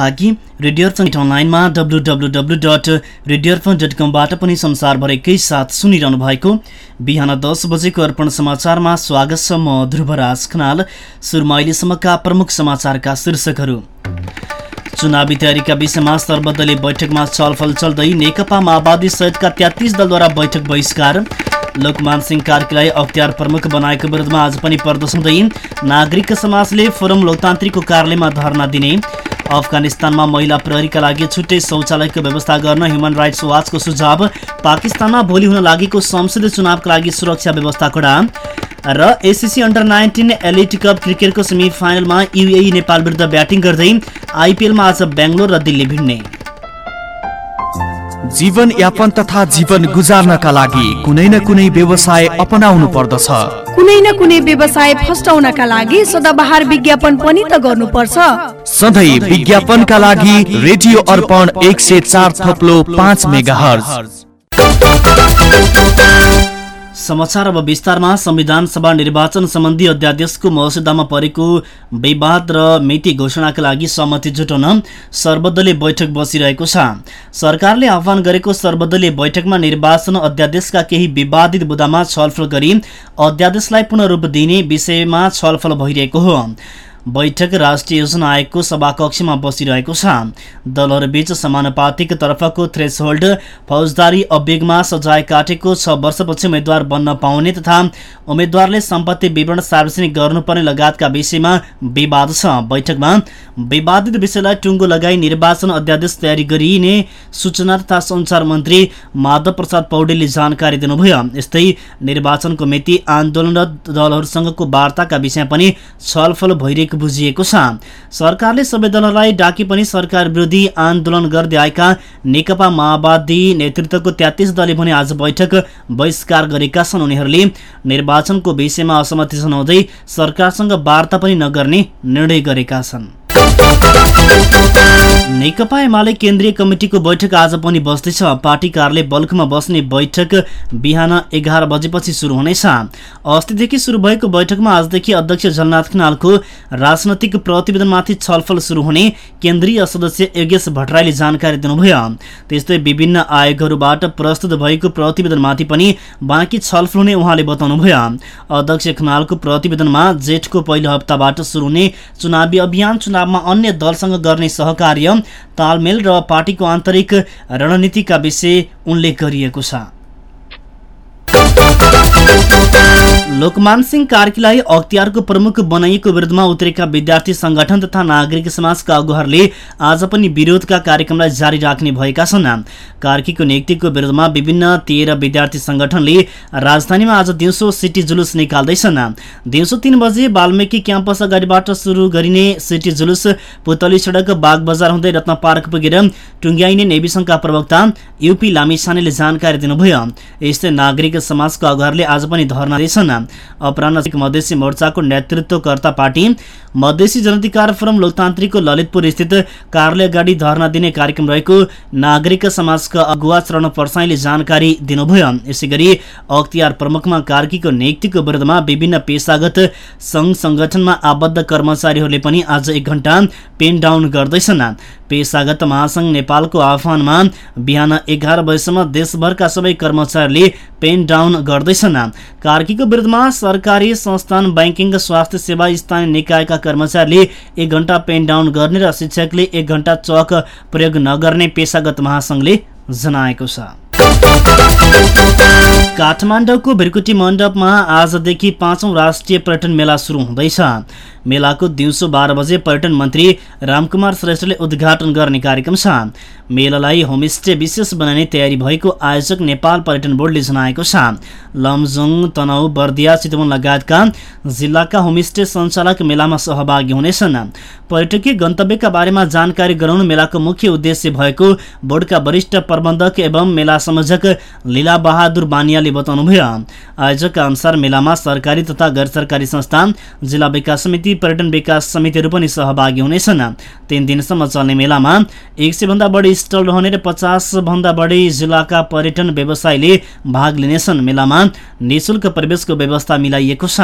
लागि रेडियो अर्पण अनलाइनमा W W W dot radio Arpan dot कमबाट पनि संसारभरिकै साथ सुनिरहनु भएको बिहान दस बजेको अर्पण समाचारमा स्वागत छ म ध्रुवराज खनाल सुरुमा अहिलेसम्मका प्रमुख समाचारका शीर्षकहरू। चुनावी तयारीका विषयमा सर्वदलीय बैठकमा छलफल चल्दै नेकपा माओवादी सहितका तेत्तिस दलद्वारा बैठक बहिष्कार। लोकमान सिंह कार्कीलाई अख्तियार प्रमुख बनाएको विरुद्धमा आज पनि प्रदर्शन नागरिक समाजले फोरम लोकतान्त्रिकको कार्यालयमा धरना दिने। अफगानिस्तानमा महिला प्रहरीका लागि छुट्टै शौचालयको व्यवस्था गर्न ह्युमन राइट्स वाचको सुझाव। पाकिस्तानमा भोलि हुन लागेको संसदीय चुनावका लागि सुरक्षा व्यवस्था कडा। र ACC under nineteen elite cup क्रिकेटको सेमी फाइनलमा युएई नेपाल विरुद्ध ब्याटिङ गर्दै आइपिएलमा आज बेङ्गलोर र दिल्ली भिड्ने। जीवन यापन तथा जीवन गुजार्नका लागि कुनै न कुनै व्यवसाय अपनाउनु पर्दछ। कुनै न कुनै व्यवसाय फस्टाउनका लागि सदाबहार विज्ञापन पनि त गर्नुपर्छ। सधैँ विज्ञापनका लागि रेडियो अर्पण एक सय चार थप्लो पाँच मेगा समाचार अब विस्तारमा। संविधान सभा निर्वाचन सम्बन्धी अध्यादेशको मसुदामा परेको विवाद र मिति घोषणाका लागि सहमति जुटाउन सर्वदलीय बैठक बसिरहेको छ। सरकारले आह्वान गरेको सर्वदलीय बैठकमा निर्वाचन अध्यादेशका केही विवादित बुदामा छलफल गरी अध्यादेशलाई पुनः रूप दिने विषयमा छलफल भइरहेको हो। बैठक राष्ट्रिय योजना आयोगको सभाकक्षमा बसिरहेको छ। दलहरूबीच समानुपातिक तर्फको थ्रेसहोल्ड फौजदारी अभियोगमा सजाय काटेको छ वर्षपछि उम्मेद्वार बन्न पाउने तथा उम्मेद्वारले सम्पत्ति विवरण सार्वजनिक गर्नुपर्ने लगायतका विषयमा विवाद छ। बैठकमा विवादित विषयलाई टुङ्गो लगाई निर्वाचन अध्यादेश तयारी गरिने सूचना तथा सञ्चार मन्त्री माधव प्रसाद पौडेलले जानकारी दिनुभयो। यस्तै निर्वाचनको मिति आन्दोलनरत दलहरूसँगको वार्ताका विषय पनि छलफल भइरहेको बुझिएको छ। सरकारले सबै दलहरूलाई डाके पनि सरकार विरोधी आन्दोलन गर्दै आएका नेकपा माओवादी नेतृत्वको तेत्तिस दलले भने आज बैठक बहिष्कार गरेका छन्। उनीहरूले निर्वाचनको विषयमा असहमति जनाउँदै सरकारसँग वार्ता पनि नगर्ने निर्णय गरेका छन्। नेकपा एमाले केन्द्रीय कमिटिको बैठक आज पनि बस्दैछ। पार्टी कार्यालय बल्कमा बस्ने बैठक बिहान एघार बजेपछि सुरु हुनेछ। अस्तिदेखि सुरु भएको बैठकमा आजदेखि अध्यक्ष झलनाथ खनालको राजनैतिक प्रतिवेदनमाथि छलफल सुरु हुने केन्द्रीय सदस्य योगेश भट्टराईले जानकारी दिनुभयो। त्यस्तै विभिन्न आयोगहरूबाट प्रस्तुत भएको प्रतिवेदनमाथि पनि बाँकी छलफल हुने उहाँले बताउनुभयो। अध्यक्ष खनालको प्रतिवेदनमा जेठको पहिलो हप्ताबाट सुरु हुने चुनावी अभियान चुनावमा अन्य दलसँग गर्ने सहकार्य तालमेल र पार्टीको आन्तरिक रणनीतिका विषय उल्लेख गरिएको छ। लोकमान सिंह कार्कीलाई अख्तियारको प्रमुख बनाइएको विरुद्धमा उत्रेका विद्यार्थी संगठन तथा नागरिक समाजका अगुवाहरूले आज पनि विरोधका कार्यक्रमलाई जारी राख्ने भएका छन्। कार्कीको नियुक्तिको विरुद्धमा विभिन्न तेह्र विद्यार्थी संगठनले राजधानीमा आज दिउँसो सिटी जुलुस निकाल्दैछन्। दिउँसो तीन बजे वाल्मिकी क्याम्पस अगाडिबाट सुरु गरिने सिटी जुलुस पुतली सडक बाग बजार हुँदै रत्न पार्क पुगेर टुङ्ग्याइने संघका प्रवक्ता युपी लामिछानेले जानकारी दिनुभयो। यस्तै नागरिक समाजका अगुवाहरूले आज पनि धरना दिएछन्। अपराह मधेसी मोर्चाको नेतृत्वकर्ता पार्टी मधेसी जनअधिकार फोरम लोकतान्त्रिकको ललितपुर स्थित कार्यालय अगाडि धरना दिने कार्यक्रम रहेको नागरिक समाजका अगुवा चरण पर्साईले जानकारी दिनुभयो। यसै गरी अख्तियार प्रमुखमा कार्कीको नियुक्तिको विरुद्धमा विभिन्न पेसागत सङ्घ संगठनमा आबद्ध कर्मचारीहरूले पनि आज एक घण्टा पेन डाउन गर्दैछन्। पेसागत महासङ्घ नेपालको आह्वानमा बिहान एघार बजेसम्म देशभरका सबै कर्मचारीले पेन डाउन गर्दैछन् कार्कीको विरुद्धमा सरकारी संस्थान ब्याङ्किङ स्वास्थ्य सेवा स्थानीय निकायका कर्मचारीले एक घण्टा पेन डाउन गर्ने र शिक्षकले एक घण्टा चक प्रयोग नगर्ने पेसागत महासङ्घले जनाएको छ। काठमाडौँको भिरकुटी मण्डपमा आजदेखि पाँचौं राष्ट्रिय पर्यटन मेला सुरु हुँदैछ। मेलाको दिउँसो बाह्र बजे पर्यटन मन्त्री रामकुमार श्रेष्ठले उद्घाटन गर्ने कार्यक्रम छ। मेलालाई होमस्टे विशेष बनाइने तयारी भएको आयोजक नेपाल पर्यटन बोर्डले जनाएको छ। लमजुङ तनहु बर्दिया चितवन लगायतका जिल्लाका होमस्टे सञ्चालक मेलामा सहभागी हुनेछन्। पर्यटकीय गन्तव्यका बारेमा जानकारी गराउनु मेलाको मुख्य उद्देश्य भएको बोर्डका वरिष्ठ प्रबन्धक एवं मेला संयोजक लीला बहादुर बानियाले बताउनुभयो। आयोजकका अनुसार मेलामा सरकारी तथा गैर सरकारी संस्था जिल्ला विकास समिति पर्यटन विकास समितिहरू पनि सहभागी हुनेछन्। तीन दिनसम्म चल्ने मेलामा एक सय भन्दा बढी स्टल रहने र पचास भन्दा बढी जिल्लाका पर्यटन व्यवसायीले भाग लिनेछन्। मेलामा निशुल्क प्रवेशको व्यवस्था मिलाइएको छ।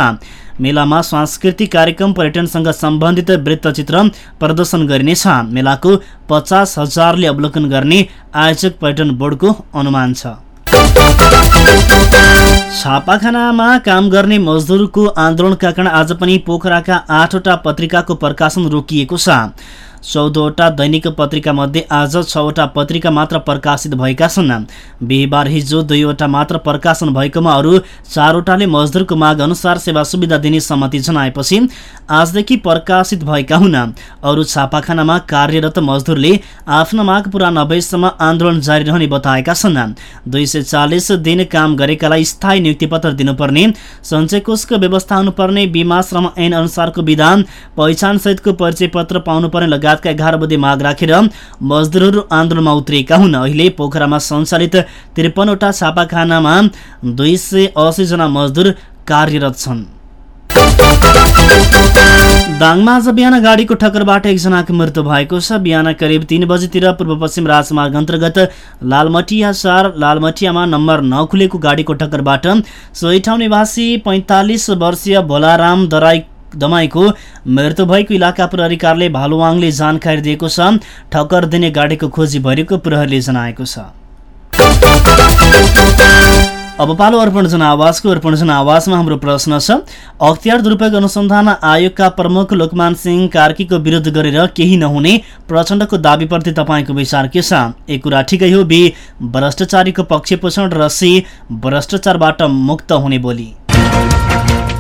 मेलामा सांस्कृतिक कार्यक्रम पर्यटनसँग सम्बन्धित वृत्तचित्र प्रदर्शन गरिनेछ। मेलाको पचास हजारले अवलोकन गर्ने आयोजक पर्यटन बोर्डको अनुमान छ। छापाखानामा काम गर्ने मजदुरको आन्दोलनका कारण आज पनि पोखराका आठवटा पत्रिकाको प्रकाशन रोकिएको छ। चौधवटा दैनिक पत्रिका मध्ये आज छवटा पत्रिका मात्र प्रकाशित भएका छन्। बिहिबार हिजो दुईवटा मात्र प्रकाशन भएकोमा अरू चारवटाले मजदुरको माग अनुसार सेवा सुविधा दिने सहमति जनाएपछि आजदेखि प्रकाशित भएका हुन्। अरू छापाखानामा कार्यरत मजदुरले आफ्नो माग पुरा नभएसम्म आन्दोलन जारी रहने बताएका छन्। दुई दिन काम गरेकालाई स्थायी नियुक्ति पत्र दिनुपर्ने सञ्चय कोषको व्यवस्था हुनुपर्ने बिमा श्रम ऐन अनुसारको विधान पहिचान सहितको परिचय पत्र पाउनुपर्ने लगायत लगायतका एघार बुधे माग राखेर मजदुरहरू आन्दोलनमा उत्रिएका हुन्। अहिले पोखरामा सञ्चालित त्रिपन्नवटा छापाखानामा दुई सय जना मजदुर कार्यरत छन्। दाङमा आज बिहान गाडीको ठक्करबाट एकजनाको मृत्यु भएको छ। बिहान करिब तीन बजीतिर पूर्व पश्चिम राजमार्ग अन्तर्गत लालमटिया चार लालमटियामा नम्बर नखुलेको गाडीको ठक्करबाट सोही ठाउँ निवासी पैँतालिस वर्षीय भोलाराम दराई दमाईको मृत्यु भएको इलाका प्रहरी कार्यालय भालुवाङले जानकारी दिएको छ। ठक्कर दिने गाडीको खोजी भइरहेको प्रहरीले जनाएको छ। अब पालो अर्पण जनावासको अर्पण जनावासमा हाम्रो प्रश्न छ। अख्तियार दुरुपयोग अनुसन्धान आयोगका प्रमुख लोकमान सिंह कार्कीको विरोध गरेर केही नहुने प्रचण्डको दावीप्रति तपाईँको विचार के छ? एक कुरा ठिकै हो बी भ्रष्टाचारीको पक्ष पोषण र सी भ्रष्टाचारबाट मुक्त हुने बोली।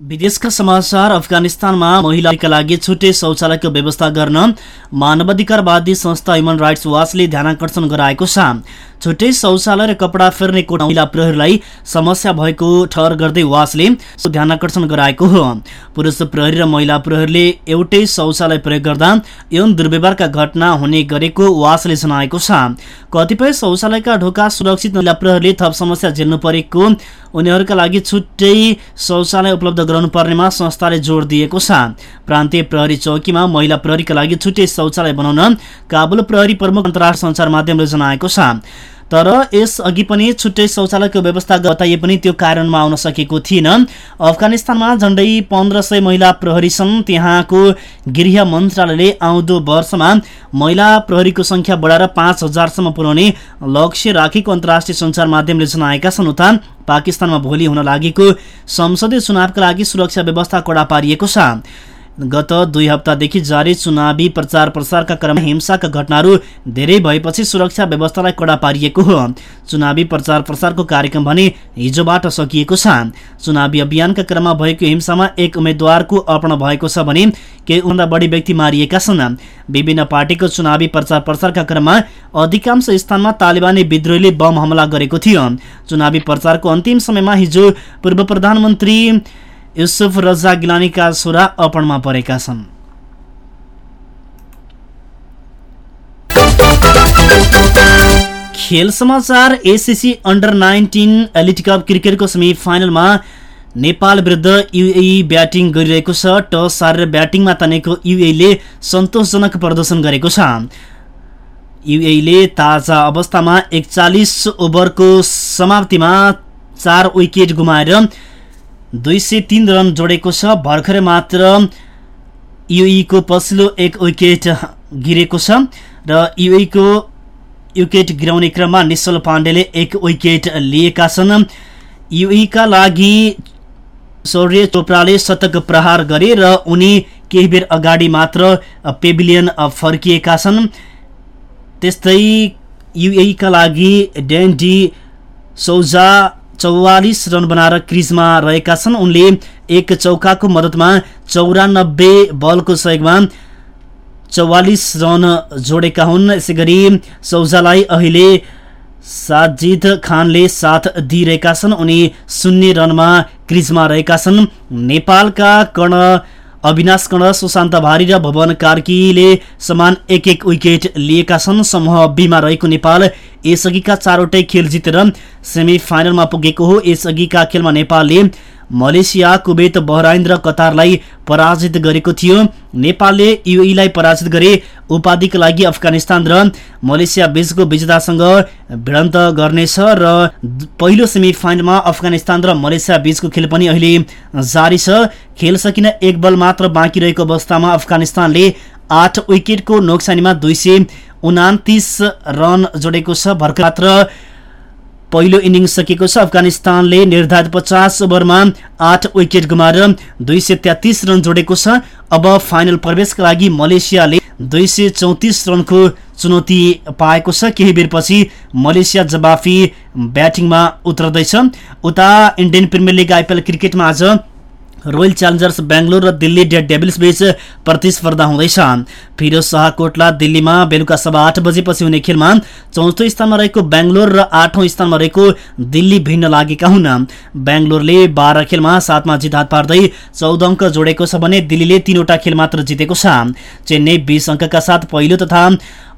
विदेशका समाचार अफगानिस्तानमा महिलाका लागि छुट्टै शौचालयको व्यवस्था गर्न मानवाधिकारवादी संस्था ह्युमन राइट्स वाचले ध्यानकर्षण गराएको छ। छुट्टै शौचालय र कपडा फेर्ने कोट महिला प्रहरीलाई समस्या भएको ठहर गर्दै वासले ध्यान आकर्षण गराएको हो। पुरुष प्रहरी र महिला प्रहरीले एउटै शौचालय प्रयोग गर्दा यौन दुर्व्यवहारका घटना हुने गरेको वासले जनाएको छ। कतिपय शौचालयका ढोका सुरक्षित महिला प्रहरीले थप समस्या झेल्नु परेको उनीहरूका लागि छुट्टै शौचालय उपलब्ध गराउनु पर्नेमा संस्थाले जोड दिएको छ। प्रान्तीय प्रहरी चौकीमा महिला प्रहरीका लागि छुट्टै शौचालय बनाउन काबुल प्रहरी प्रमुख अन्तर्राष्ट्रिय सञ्चार माध्यमले जनाएको छ। तर यस अघि पनि छुट्टै शौचालयको व्यवस्था बताइए पनि त्यो कारणमा आउन सकेको थिएन। अफगानिस्तानमा झण्डै पन्ध्र सय महिला प्रहरी छन्। त्यहाँको गृह मन्त्रालयले आउँदो वर्षमा महिला प्रहरीको संख्या बढाएर पाँच हजारसम्म पुर्याउने लक्ष्य राखेको अन्तर्राष्ट्रिय सञ्चार माध्यमले जनाएका छन्। उता पाकिस्तानमा भोलि हुन लागेको संसदीय चुनावका लागि सुरक्षा व्यवस्था कडा पारिएको छ। गत दुई हप्तादेखि जारी चुनावी प्रचार प्रसारका क्रममा हिंसाका घटनाहरू धेरै भएपछि सुरक्षा व्यवस्थालाई कडा पारिएको हो। चुनावी प्रचार प्रसारको कार्यक्रम भने हिजोबाट सकिएको छ। चुनावी अभियानका क्रममा भएको हिंसामा एक उम्मेद्वारको अर्पण भएको छ भने केहीभन्दा बढी व्यक्ति मारिएका छन्। विभिन्न पार्टीको चुनावी प्रचार प्रसारका क्रममा अधिकांश स्थानमा तालिबानी विद्रोहीले बम हमला गरेको थियो। चुनावी प्रचारको अन्तिम समयमा हिजो पूर्व प्रधानमन्त्री युसुफ रजा गिलानीका छोरा अपणमा परेका छन्। खेल समाचार ACC under nineteen elite cup क्रिकेटको सेमी फाइनलमा नेपाल विरुद्ध युए ब्याटिङ गरिरहेको छ। टस हारेर ब्याटिङमा तानेको युएले सन्तोषजनक प्रदर्शन गरेको छ। युएले ताजा अवस्थामा एकचालिस ओभरको समाप्तिमा चार विकेट गुमाएर दुई सय तिन रन जोडेको छ। भर्खरै मात्र युईको पछिल्लो एक विकेट गिरेको छ र युईको विकेट गिराउने क्रममा निश्चल पाण्डेले एक विकेट लिएका छन्। युईका लागि शौर्य चोपडाले शतक प्रहार गरे र उनी केही बेर अगाडि मात्र पेभिलियन फर्किएका छन्। त्यस्तै युएका लागि डी सौजा चौवालिस रन बनाएर क्रिजमा रहेका छन्। उनले एक चौकाको मद्दतमा चौरानब्बे बलको सहयोगमा चौवालिस रन जोडेका हुन्। यसै गरी सौजालाई अहिले साजिद खानले साथ दिइरहेका छन्। उनी शून्य रनमा क्रिजमा रहेका छन्। नेपालका कर्ण अविनाश कर्ण सुशान्त भारी र भवन कार्कीले समान एक एक विकेट लिएका छन्। समूह बीमा रहेको नेपाल यसअघिका चारवटै खेल जितेर सेमी फाइनलमा पुगेको हो। यसअघिका खेलमा नेपालले मलेसिया कुवेत बहराइन र कतारलाई पराजित गरेको थियो। नेपालले युईलाई पराजित गरे उपाधिका लागि अफगानिस्तान र मलेसिया बीचको विजेतासँग भिडन्त गर्नेछ र पहिलो सेमी फाइनलमा अफगानिस्तान र मलेसिया बीचको खेल पनि अहिले जारी छ। खेल सकिन एक बल मात्र बाँकी रहेको अवस्थामा अफगानिस्तानले आठ विकेटको नोक्सानीमा दुई सय उनातिस रन जोडेको छ। भर्खर मात्र पहिलो इनिङ्स सकिएको छ। अफगानिस्तानले निर्धारित पचास ओभरमा आठ विकेट गुमाएर दुई सय तेत्तिस रन जोडेको छ। अब फाइनल प्रवेशका लागि मलेसियाले दुई सय चौतिस रनको चुनौती पाएको छ। केही बेरपछि मलेसिया जवाफी ब्याटिङमा उत्रदैछ। उता इन्डियन प्रिमियर लिग आइपिएल क्रिकेटमा आज रोयल च्यालेन्जर्स बेङ्गलोर र दिल्ली डेड डेभिल्स बीच प्रतिस्पर्धा हुँदैछ फिरोज शाह कोटला दिल्लीमा बेलुका सभा आठ बजेपछि हुने खेलमा चौथो स्थानमा रहेको बेङ्गलोर र आठौं स्थानमा रहेको दिल्ली भिन्न लागेका हुन्। बेङ्गलोरले बाह्र खेलमा सातमा जित हात पार्दै चौध अङ्क जोडेको छ भने दिल्लीले तीनवटा खेल मात्र जितेको छ। चेन्नई बिस अङ्कका साथ पहिलो तथा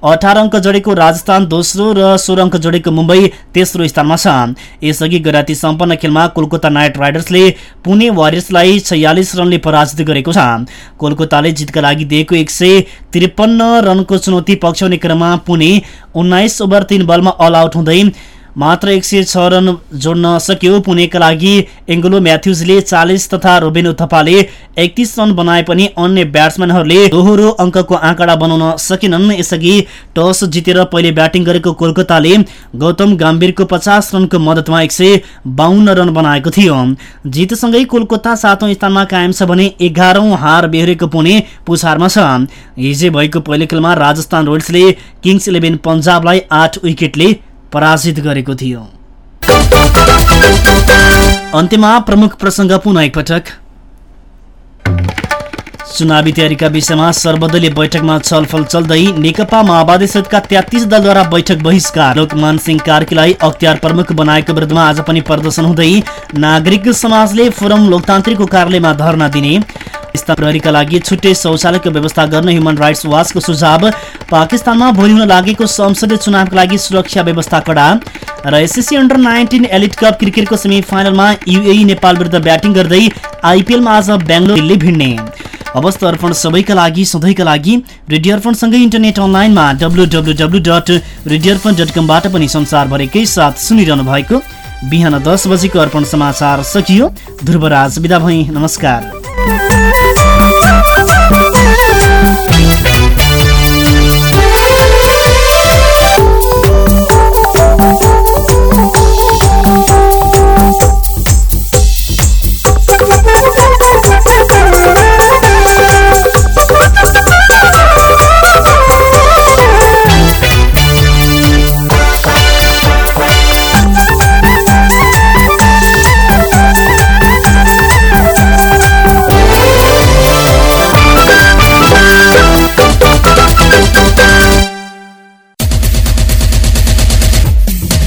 अठार अङ्क जोडेको राजस्थान दोस्रो र सोह्र अङ्क जोडेको मुम्बई तेस्रो स्थानमा छ। यसअघि गराती सम्पन्न खेलमा कोलकाता नाइट राइडर्सले पुणे वारियर्सलाई छयालिस रनले पराजित गरेको छ। कोलकाताले जितका लागि दिएको एक रनको चुनौती पक्षाउने क्रममा पुणे उन्नाइस ओभर तीन बलमा अल आउट हुँदै मात्र एक सय छ रन जोड्न सक्यो पुणेका लागि एङ्गलो म्याथ्युजले चालिस तथा रोबेन उथप्पाले एकतिस रन बनाए पनि अन्य ब्याट्सम्यानहरूले दोहोरो अङ्कको आँकडा बनाउन सकेनन्। यसअघि टस जितेर पहिले ब्याटिङ गरेको कोलकाताले गौतम गम्भीरको पचास रनको मद्दतमा एक रन बनाएको थियो। जितसँगै कोलकाता सातौं स्थानमा कायम छ भने एघारौं हार बेहोरेको पुणे पुछारमा छ। हिजै भएको पहिलो खेलमा राजस्थान रोयल्सले किङ्स इलेभेन पन्जाबलाई आठ विकेटले पराजित गरेको थियो। चुनावी तयारीका विषयमा सर्वदलीय बैठकमा छलफल चल्दै नेकपा माओवादी सहितका तेत्तिस दलद्वारा बैठक बहिष्कार। लोकमान सिंह कार्कीलाई अख्तियार प्रमुख बनाएको विरुद्धमा आज पनि प्रदर्शन हुँदै नागरिक समाजले फोरम लोकतान्त्रिकको कार्यालयमा धरना दिने प्रहरीका लागि छुट्टै शौचालयको व्यवस्था गर्न ह्युमन राइट्स वाचको सुझाव। पाकिस्तानमा भोलि हुन लागेको संसदीय चुनावका लागि सुरक्षा व्यवस्था कडा। र SSC under nineteen elite cup क्रिकेटको सेमी फाइनलमा युए नेपाल विरुद्ध ब्याटिङ गर्दै आइपिएलमा आज बेङ्गलोर दिल्ली भिड्ने। अवस्था अर्पण सबैका लागि सधैँका लागि। रेडियो अर्पणसँगै इन्टरनेट अनलाइनमा W W W dot radio Arpan dot कमबाट पनि संसारभरिकै साथ सुनिरहनु भएको बिहान दस बजेको अर्पण समाचार सकियो। ध्रुवराज विदा भई नमस्कार। Thank you.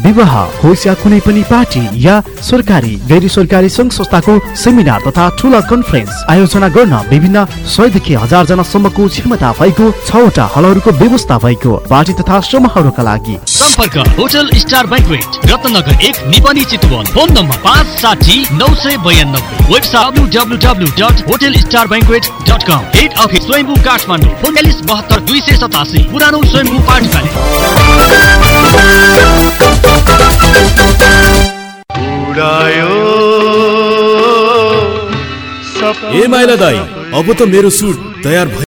विवाह होस् या कुनै पनि पार्टी या सरकारी गैर सरकारी सङ्घ संस्थाको सेमिनार तथा ठुला कन्फरेन्स आयोजना गर्न विभिन्न सयदेखि हजार जनासम्मको क्षमता भएको छवटा हलहरूको व्यवस्था भएको पार्टी तथा समूहहरूका लागि। सम्पर्क होटल स्टार ब्याङ्कवेट रत्नगर एक निपनी चितवन। फोन नम्बर पाँच साठी नौ सय बयानब्बे। वेबसाइट काठमाडौँ। बहत्तर दुई सतासी। पुरानो ए माइला दाई अब त मेरो सुट तयार